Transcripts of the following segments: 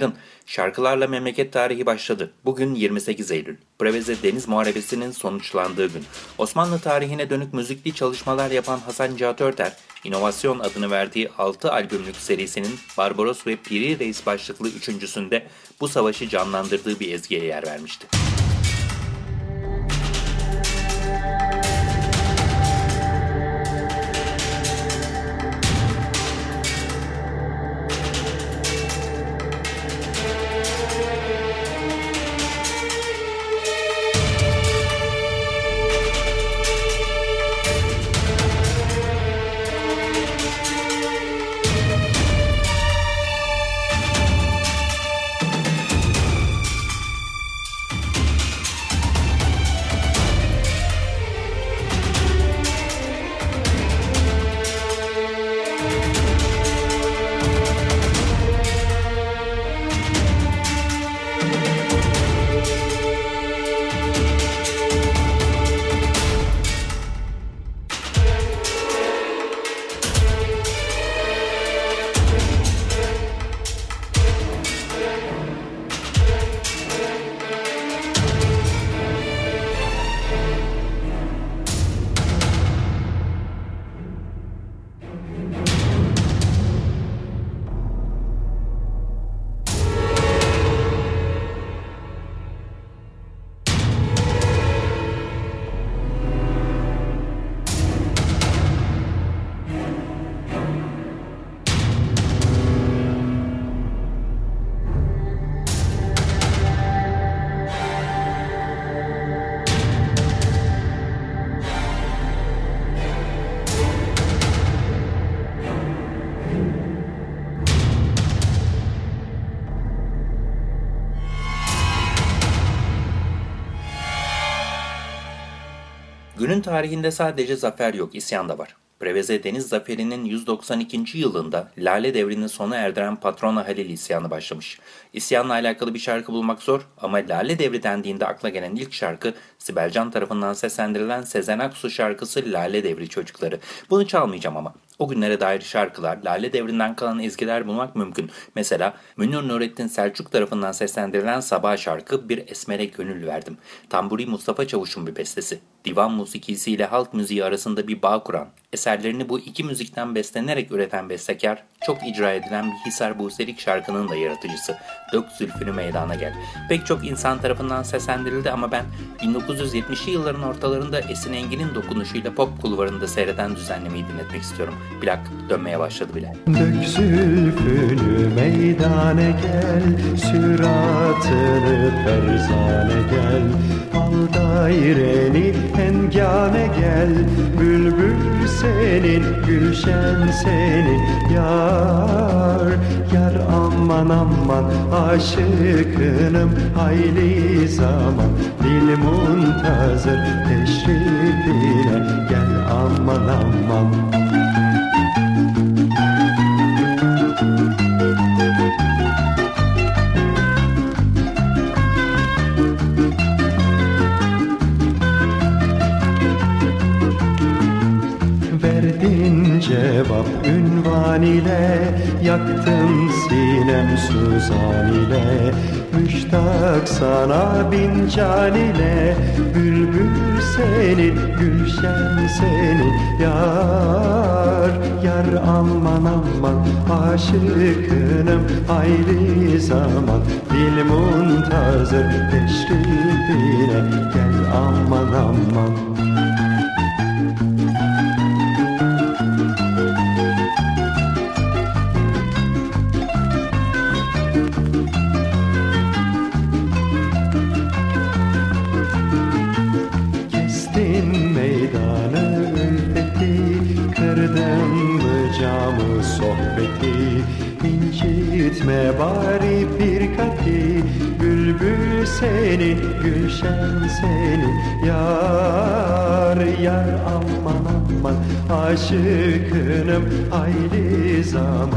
Günaydın. Şarkılarla memleket tarihi başladı. Bugün 28 Eylül. Preveze Deniz Muharebesi'nin sonuçlandığı gün. Osmanlı tarihine dönük müzikli çalışmalar yapan Hasan Cihat Örter, İnovasyon adını verdiği 6 albümlük serisinin Barbaros ve Piri Reis başlıklı üçüncüsünde bu savaşı canlandırdığı bir ezgiye yer vermişti. Günün tarihinde sadece zafer yok, isyan da var. Preveze Deniz Zaferi'nin 192. yılında Lale Devri'ni sona erdiren Patrona Halil isyanı başlamış. İsyanla alakalı bir şarkı bulmak zor ama Lale Devri dendiğinde akla gelen ilk şarkı Sibelcan tarafından seslendirilen Sezen Aksu şarkısı Lale Devri Çocukları. Bunu çalmayacağım ama. O günlere dair şarkılar, Lale Devri'nden kalan ezgiler bulmak mümkün. Mesela Münir Nurettin Selçuk tarafından seslendirilen Sabah şarkı Bir Esmer'e Gönül Verdim. Tamburi Mustafa Çavuş'un bir bestesi. Divan musikisi ile halk müziği arasında bir bağ kuran, eserlerini bu iki müzikten beslenerek üreten bestekar, çok icra edilen bir Hisar Buselik şarkının da yaratıcısı. Dök zülfünü meydana gel. Pek çok insan tarafından seslendirildi ama ben 1970'li yılların ortalarında Esin Engin'in dokunuşuyla pop kulvarında seyreden düzenlemeyi dinletmek istiyorum. Plak dönmeye başladı bile. Dök zülfünü meydana gel, süratını perzane gel. Al daireni hengame gel, bülbül senin, gülşen senin. Yar, yar aman aman, aşıkınım hayli zaman. Dil muntazır teşrifine suzan ile Müştak sana bin can ile Bülbül senin, gülşen senin Yar, yar aman aman Aşıkınım hayli zaman. Dil muntazır teşrifine Gel aman aman seni, gülşen seni. Yar yar aman aman. Aşıkınım hayli zaman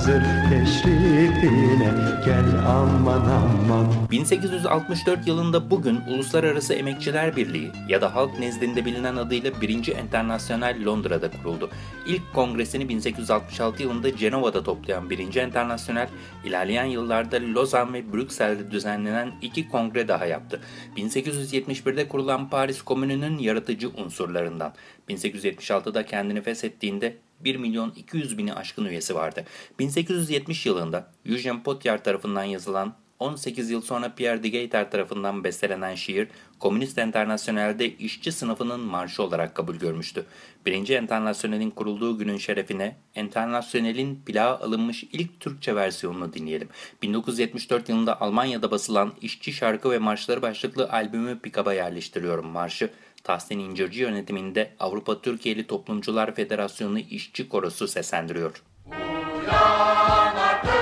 Muntazır teşrifine Gel aman aman 1864 yılında bugün Uluslararası Emekçiler Birliği ya da halk nezdinde bilinen adıyla 1. Enternasyonel Londra'da kuruldu. İlk kongresini 1866 yılında Cenova'da toplayan 1. Enternasyonel, ilerleyen yıllarda Lozan ve Brüksel'de düzenlenen iki kongre daha yaptı. 1871'de kurulan Paris Komünü'nün yaratıcı unsurlarından. 1876'da kendini feshettiğinde 1 milyon 200 bini aşkın üyesi vardı. 1870 yılında Eugene Potier tarafından yazılan 18 yıl sonra Pierre de tarafından bestelenen şiir, Komünist Enternasyonel'de işçi sınıfının marşı olarak kabul görmüştü. Birinci Enternasyonel'in kurulduğu günün şerefine, Enternasyonel'in plağa alınmış ilk Türkçe versiyonunu dinleyelim. 1974 yılında Almanya'da basılan İşçi Şarkı ve Marşları başlıklı albümü Pikab'a yerleştiriyorum marşı. Tahsin İncirci yönetiminde Avrupa Türkiye'li Toplumcular Federasyonu İşçi Korosu seslendiriyor. Uyan artık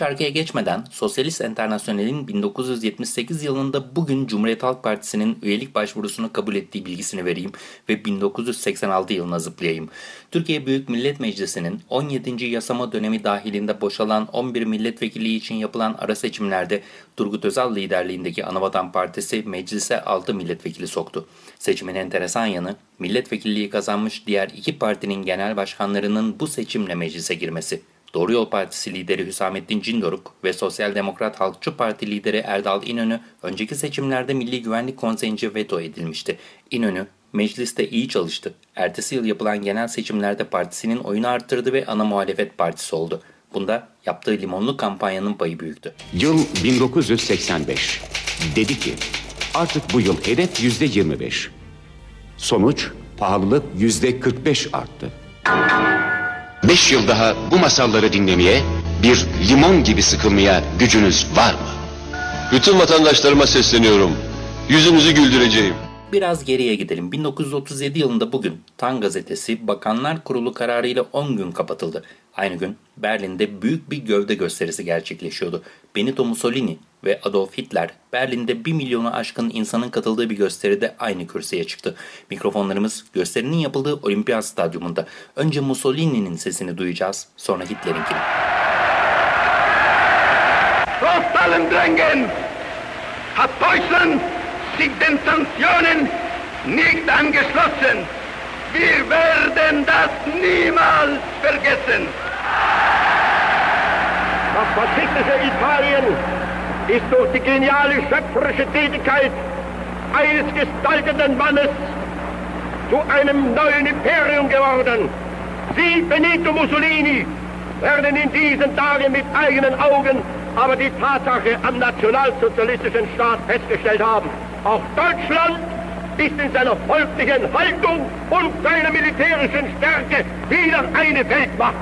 şarkıya geçmeden Sosyalist Enternasyonel'in 1978 yılında bugün Cumhuriyet Halk Partisi'nin üyelik başvurusunu kabul ettiği bilgisini vereyim ve 1986 yılına zıplayayım. Türkiye Büyük Millet Meclisi'nin 17. yasama dönemi dahilinde boşalan 11 milletvekili için yapılan ara seçimlerde Turgut Özal liderliğindeki Anavatan Partisi meclise 6 milletvekili soktu. Seçimin enteresan yanı milletvekilliği kazanmış diğer iki partinin genel başkanlarının bu seçimle meclise girmesi. Doğru Yol Partisi lideri Hüsamettin Cindoruk ve Sosyal Demokrat Halkçı Parti lideri Erdal İnönü önceki seçimlerde Milli Güvenlik Konseyi'nce veto edilmişti. İnönü mecliste iyi çalıştı. Ertesi yıl yapılan genel seçimlerde partisinin oyunu arttırdı ve ana muhalefet partisi oldu. Bunda yaptığı limonlu kampanyanın payı büyüktü. Yıl 1985. Dedi ki artık bu yıl hedef yüzde 25. Sonuç pahalılık yüzde 45 arttı. Beş yıl daha bu masalları dinlemeye, bir limon gibi sıkılmaya gücünüz var mı? Bütün vatandaşlarıma sesleniyorum. Yüzünüzü güldüreceğim. Biraz geriye gidelim. 1937 yılında bugün Tan gazetesi Bakanlar Kurulu kararıyla 10 gün kapatıldı. Aynı gün Berlin'de büyük bir gövde gösterisi gerçekleşiyordu. Benito Mussolini ve Adolf Hitler Berlin'de 1 milyonu aşkın insanın katıldığı bir gösteride aynı kürsüye çıktı. Mikrofonlarımız gösterinin yapıldığı olimpiyat stadyumunda. Önce Mussolini'nin sesini duyacağız, sonra Hitler'inkini. Trotz allem Drängen hat Deutschland sich den Sanktionen nicht angeschlossen. Wir werden das niemals vergessen. Das faschistische Italien ist durch die geniale schöpferische Tätigkeit eines gestaltenden Mannes zu einem neuen Imperium geworden. Sie, Benito Mussolini, werden in diesen Tagen mit eigenen Augen aber die Tatsache am nationalsozialistischen Staat festgestellt haben. Auch Deutschland ist in seiner folglichen Haltung und seiner militärischen Stärke wieder eine Weltmacht.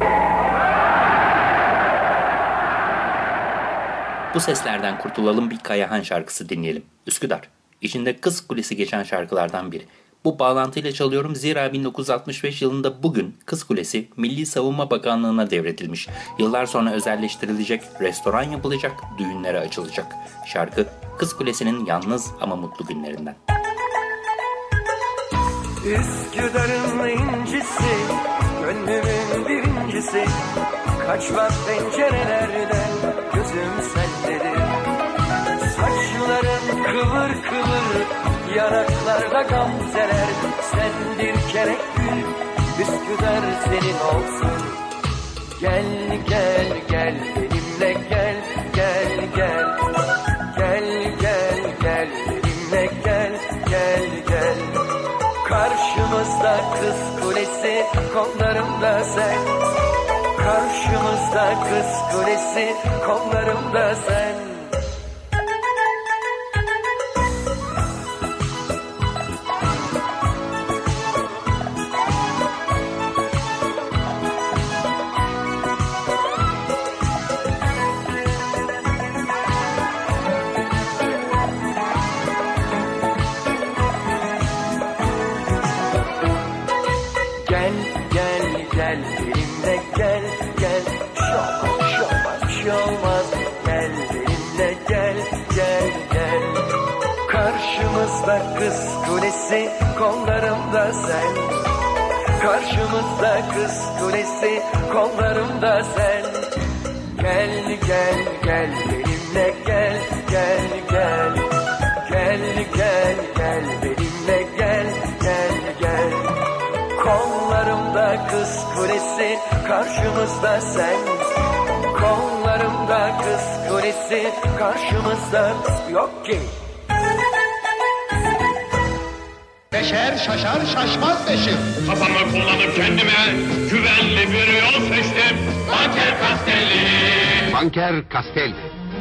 Bu seslerden kurtulalım bir Kayahan şarkısı dinleyelim. Üsküdar. İçinde Kız Kulesi geçen şarkılardan biri. Bu bağlantıyla çalıyorum zira 1965 yılında bugün Kız Kulesi Milli Savunma Bakanlığı'na devredilmiş. Yıllar sonra özelleştirilecek, restoran yapılacak, düğünlere açılacak. Şarkı Kız Kulesi'nin yalnız ama mutlu günlerinden. Üsküdar'ın incisi, gönlümün birincisi. Kaçmaz pencerelerden gözüm sendedir Saçların kıvır kıvır, yanaklarda gamzeler. Sen bir kere gül, Üsküdar senin olsun. Gel gel gel benimle gel kız kulesi kollarımda sen. Karşımızda kız kulesi kollarımda sen Karşımızda kız kulesi kollarımda sen. Gel gel gel benimle gel gel gel. Gel gel gel benimle gel gel gel. Kollarımda kız kulesi karşımızda sen. Kollarımda kız kulesi karşımızda yok ki Beşer şaşar şaşmaz beşir. Kafamı kullanıp kendime güvenli bir yol seçtim. Banker Castelli. Banker Castelli.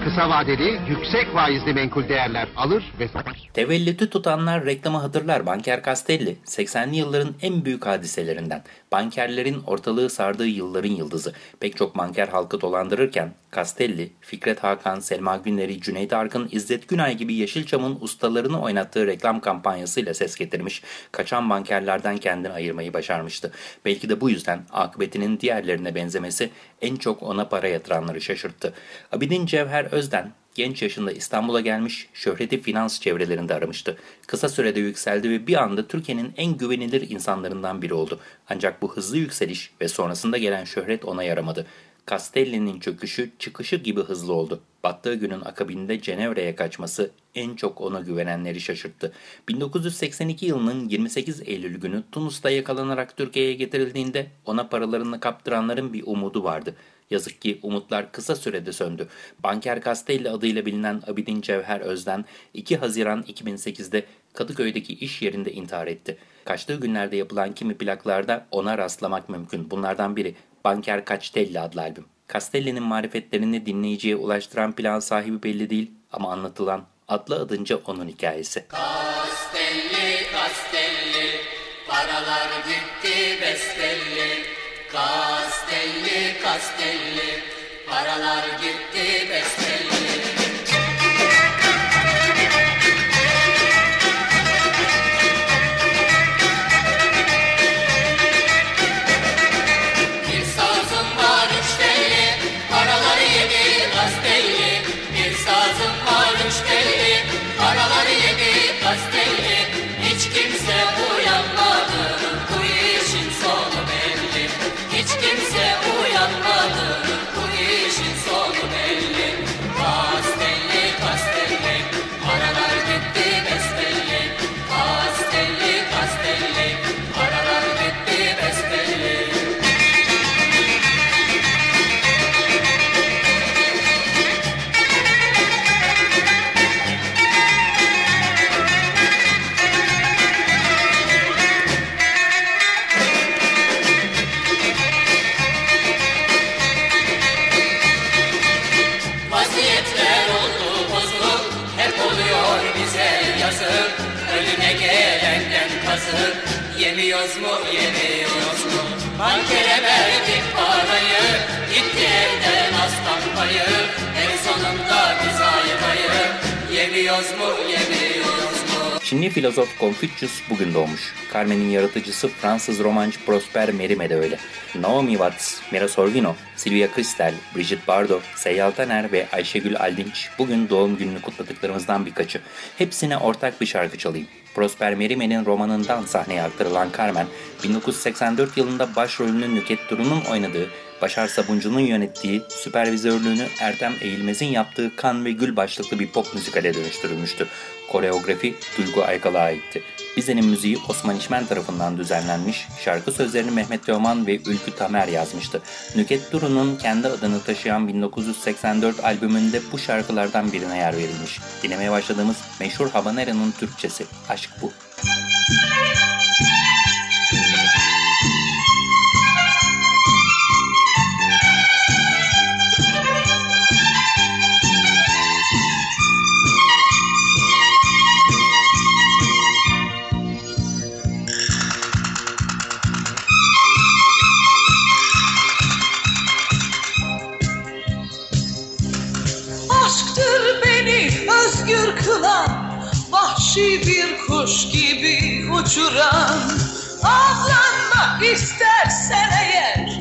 Kısa vadeli, yüksek faizli menkul değerler alır ve satar. Tevellütü tutanlar reklamı hatırlar. Banker Castelli, 80'li yılların en büyük hadiselerinden. Bankerlerin ortalığı sardığı yılların yıldızı. Pek çok banker halkı dolandırırken Castelli, Fikret Hakan, Selma Günleri, Cüneyt Arkın, İzzet Günay gibi Yeşilçam'ın ustalarını oynattığı reklam kampanyasıyla ses getirmiş, kaçan bankerlerden kendini ayırmayı başarmıştı. Belki de bu yüzden akıbetinin diğerlerine benzemesi en çok ona para yatıranları şaşırttı. Abidin Cevher Özden genç yaşında İstanbul'a gelmiş, şöhreti finans çevrelerinde aramıştı. Kısa sürede yükseldi ve bir anda Türkiye'nin en güvenilir insanlarından biri oldu. Ancak bu hızlı yükseliş ve sonrasında gelen şöhret ona yaramadı. Castelli'nin çöküşü çıkışı gibi hızlı oldu. Battığı günün akabinde Cenevre'ye kaçması en çok ona güvenenleri şaşırttı. 1982 yılının 28 Eylül günü Tunus'ta yakalanarak Türkiye'ye getirildiğinde ona paralarını kaptıranların bir umudu vardı. Yazık ki umutlar kısa sürede söndü. Banker Castelli adıyla bilinen Abidin Cevher Özden 2 Haziran 2008'de Kadıköy'deki iş yerinde intihar etti. Kaçtığı günlerde yapılan kimi plaklarda ona rastlamak mümkün. Bunlardan biri Banker Castelli adlı albüm. Castelli'nin marifetlerini dinleyiciye ulaştıran plan sahibi belli değil ama anlatılan adlı adınca onun hikayesi. Castelli, Castelli, paralar gitti bestelli. Castelli, Castelli, paralar gitti bestelli. Filozof Confucius bugün doğmuş. Carmen'in yaratıcısı Fransız romancı Prosper Mérimée de öyle. Naomi Watts, Mira Sorvino, Sylvia Kristel, Brigitte Bardot, Seyyal Taner ve Ayşegül Aldinç bugün doğum gününü kutladıklarımızdan birkaçı. Hepsine ortak bir şarkı çalayım. Prosper Merime'nin romanından sahneye aktarılan Carmen, 1984 yılında başrolünü Nüket Duru'nun oynadığı, Başar Sabuncu'nun yönettiği, süpervizörlüğünü Ertem Eğilmez'in yaptığı Kan ve Gül başlıklı bir pop müzikale dönüştürülmüştü. Koreografi Duygu Aykal'a aitti. Bize'nin müziği Osman İşmen tarafından düzenlenmiş, şarkı sözlerini Mehmet Teoman ve Ülkü Tamer yazmıştı. Nüket Duru'nun kendi adını taşıyan 1984 albümünde bu şarkılardan birine yer verilmiş. Dinlemeye başladığımız meşhur Habanera'nın Türkçesi Aşk Bu. Aşktır Vahşi bir kuş gibi uçuran. Avlanmak istersen eğer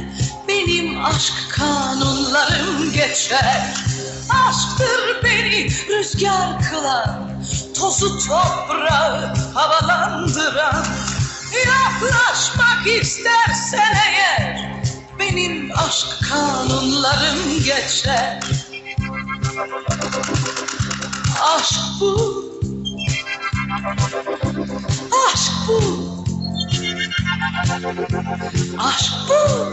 Benim aşk kanunlarım geçer. Aşktır beni rüzgar kılan Tozu toprağı havalandıran. Yaklaşmak istersen eğer Benim aşk kanunlarım geçer. Aşk bu Aşk bu. Aşk bu.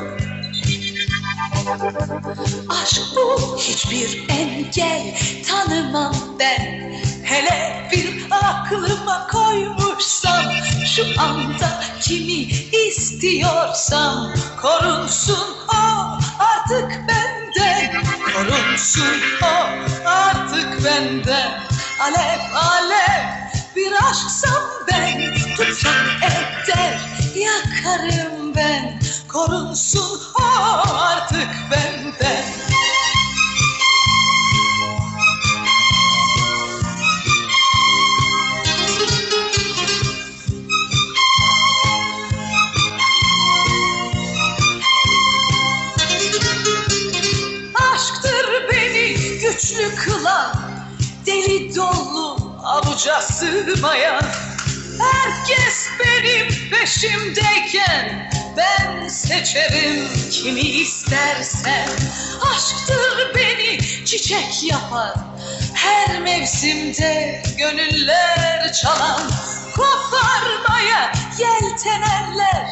Aşk bu. Hiçbir engel tanımam ben. Hele bir aklıma koymuşsam Şu anda kimi istiyorsam Korunsun o artık benden. Korunsun o artık benden. Alev alev bir aşksam ben Tutsak eder yakarım ben. Korunsun o artık benden avuca sığmayan Herkes benim peşimdeyken Ben seçerim kimi istersen. Aşktır beni çiçek yapan Her mevsimde gönüller çalan. Koparmaya yeltenenler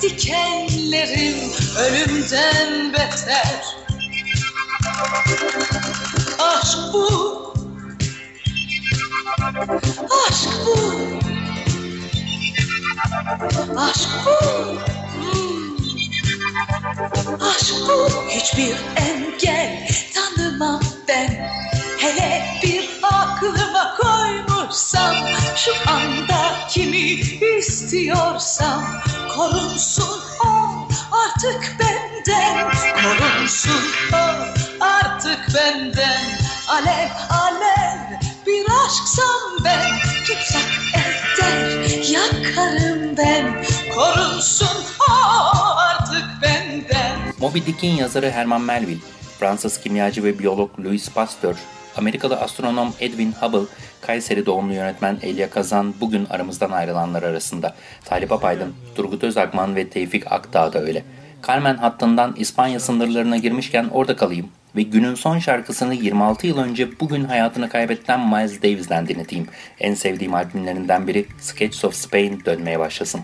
Dikenlerim ölümden beter. Aşk bu Aşk. Bu Aşk. Bu Hmm. Aşk. Bu Hiçbir engel tanımam ben. Hele bir aklıma koymuşsam Şu anda kimi istiyorsam Korunsun o artık benden. Korunsun o artık benden. Alev aşksam ben Tutsak eder yakarım ben Korunsun artık benden Moby Dick'in yazarı Herman Melville, Fransız kimyacı ve biyolog Louis Pasteur, Amerikalı astronom Edwin Hubble, Kayseri doğumlu yönetmen Elia Kazan bugün aramızdan ayrılanlar arasında. Talip Apaydın, Turgut Özakman ve Tevfik Akdağ da öyle. Carmen hattından İspanya sınırlarına girmişken orada kalayım ve günün son şarkısını 26 yıl önce bugün hayatını kaybeden Miles Davis'den dinleteyim. En sevdiğim albümlerinden biri Sketches of Spain dönmeye başlasın.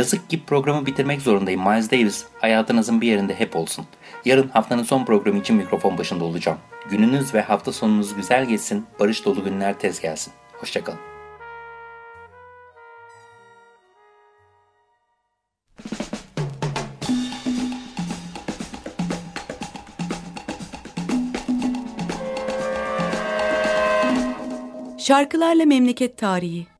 Yazık ki programı bitirmek zorundayım. Miles Davis hayatınızın bir yerinde hep olsun. Yarın haftanın son programı için mikrofon başında olacağım. Gününüz ve hafta sonunuz güzel geçsin, barış dolu günler tez gelsin. Hoşçakalın. Şarkılarla Memleket Tarihi